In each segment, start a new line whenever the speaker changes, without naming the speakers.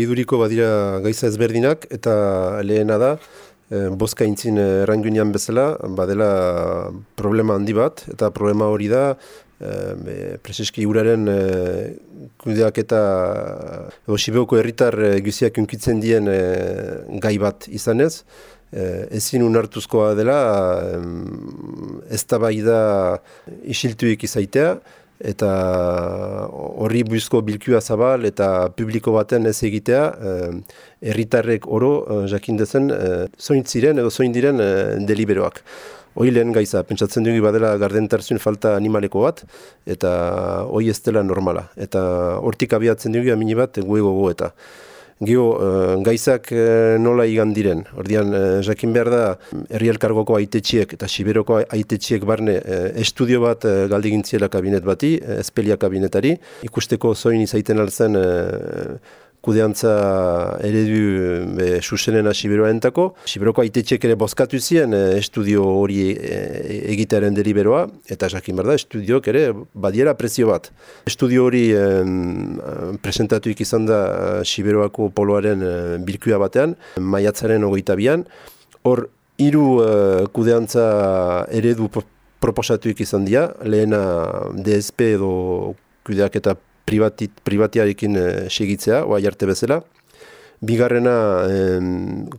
iduriko badira gaiza ezberdinak eta lehena da e, boska intzin errangunean bezala badela problema handi bat eta problema hori da e, preseski uraren e, kudeak eta osibeoko herritar e, guziak unkitzen dien e, gai bat izanez. E, ezin unartuzkoa dela e, ez da isiltuik izaitea eta horri buizko bilkua zabal eta publiko baten ez egitea eh, herritarrek oro eh, jakin dezen eh, zoin ziren edo zoin diren deliberoak. Hoi lehen gaiza, pentsatzen dugu badela gardentarzun falta animaleko bat, eta hoi ez dela normala. Eta hortik abiatzen dugu amini bat, gogo eta. Gio, uh, gaizak uh, nola igan diren. Ordian, uh, jakin behar da, herri elkargoko aitetxiek eta siberoko aitetxiek barne estudio bat galdigintziela kabinet bati, espelia kabinetari. Ikusteko zoin izaiten alzen kudeantza eredu be, susenen asiberoa entako. Siberoko aitetxek ere bozkatu zien eh, estudio hori e, egitearen deliberoa, eta jakin behar da, estudiok ere badiera prezio bat. Estudio hori e, presentatuik izan da Siberoako poloaren e, bilkua batean, maiatzaren ogeita bian. Hor, hiru e, kudeantza eredu proposatuik izan dira, lehena DSP edo kudeak privatit, privatiarekin e, segitzea, oa jarte bezala. Bigarrena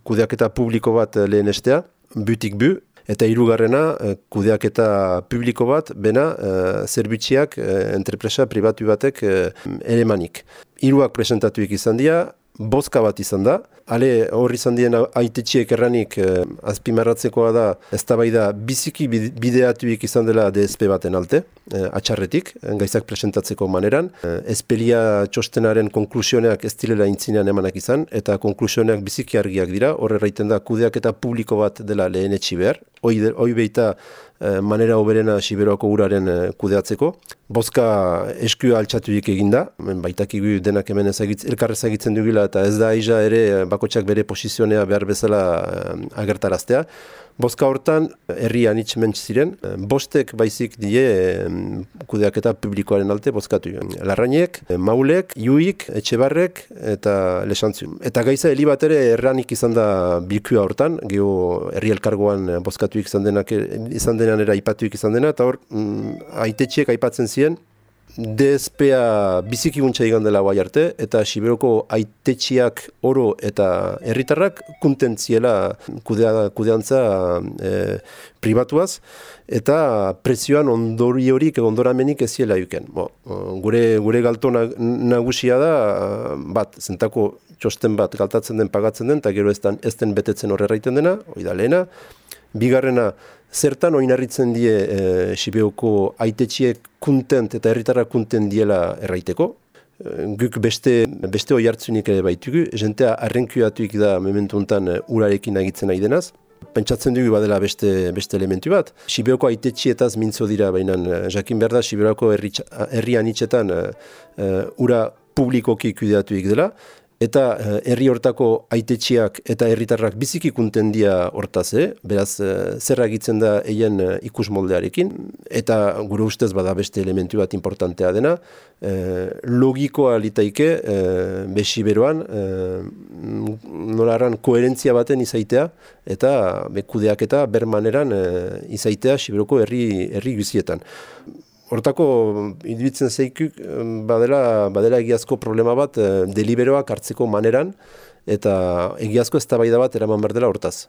kudeaketa publiko bat eh, lehen estea, butik bu, eta hirugarrena e, kudeaketa publiko bat, bena e, zerbitziak e, entrepresa pribatu batek e, elemanik. Hiruak presentatuik izan dira, bozka bat izan da, ale hor izan dien aitetxiek erranik eh, azpimarratzekoa da ez da bai da biziki bideatuik izan dela DSP baten alte, eh, atxarretik, gaizak presentatzeko maneran. Eh, Espelia txostenaren konklusioneak ez dilela intzinean emanak izan, eta konklusioneak biziki argiak dira, horre raiten da kudeak eta publiko bat dela lehen etxi behar, hoi, hoi behita eh, manera oberena siberoako uraren eh, kudeatzeko. Bozka eskua altxatuik eginda, baitak denak hemen ezagitz, elkarrez ezagitzen dugula eta ez da aiza ere eh, bakotsak bere posizionea behar bezala agertaraztea. Bozka hortan, herri anitz ziren, bostek baizik die kudeak eta publikoaren alte bozkatu. Larrainek, maulek, juik, etxebarrek eta lesantzu. Eta gaiza heli bat ere erranik izan da bilkua hortan, geho herri elkargoan bozkatu izan, denak, izan denan era ipatuik izan dena, eta hor, mm, aitetxiek aipatzen ziren, DSPa biziki guntza dela guai arte, eta Siberoko aitetxiak oro eta herritarrak kuntentziela kudea, kudeantza e, pribatuaz, eta prezioan ondori horik ondoramenik ez ziela yuken. Bo, gure, gure galto nagusia da, bat, zentako txosten bat galtatzen den pagatzen den, eta gero ez den betetzen horreraiten dena, hori da lehena. Bigarrena, zertan oinarritzen die e, Sibeoko aitetxiek kuntent eta herritarra kuntent diela erraiteko. E, guk beste, beste oi hartzunik ere baitugu, jentea arrenkuatuik da mementu honetan urarekin agitzen nahi denaz. Pentsatzen dugu badela beste, beste elementu bat. Sibeoko aitetxietaz mintzo dira, baina e, jakin behar da, herri anitzetan ura publikoki kudeatuik dela, eta eh, herri hortako aitetxiak eta herritarrak biziki kuntendia hortaz, eh? beraz uh, zer agitzen da eien uh, ikus moldearekin, eta gure ustez bada beste elementu bat importantea dena, uh, logikoa litaike uh, besi beroan, uh, koherentzia baten izaitea, eta bekudeak eta bermaneran uh, izaitea Siberoko herri, herri guzietan. Hortako, iduitzen zeikuk, badela, badela egiazko problema bat eh, deliberoak hartzeko maneran, eta egiazko ez bat eraman berdela hortaz.